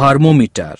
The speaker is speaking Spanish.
thermometer.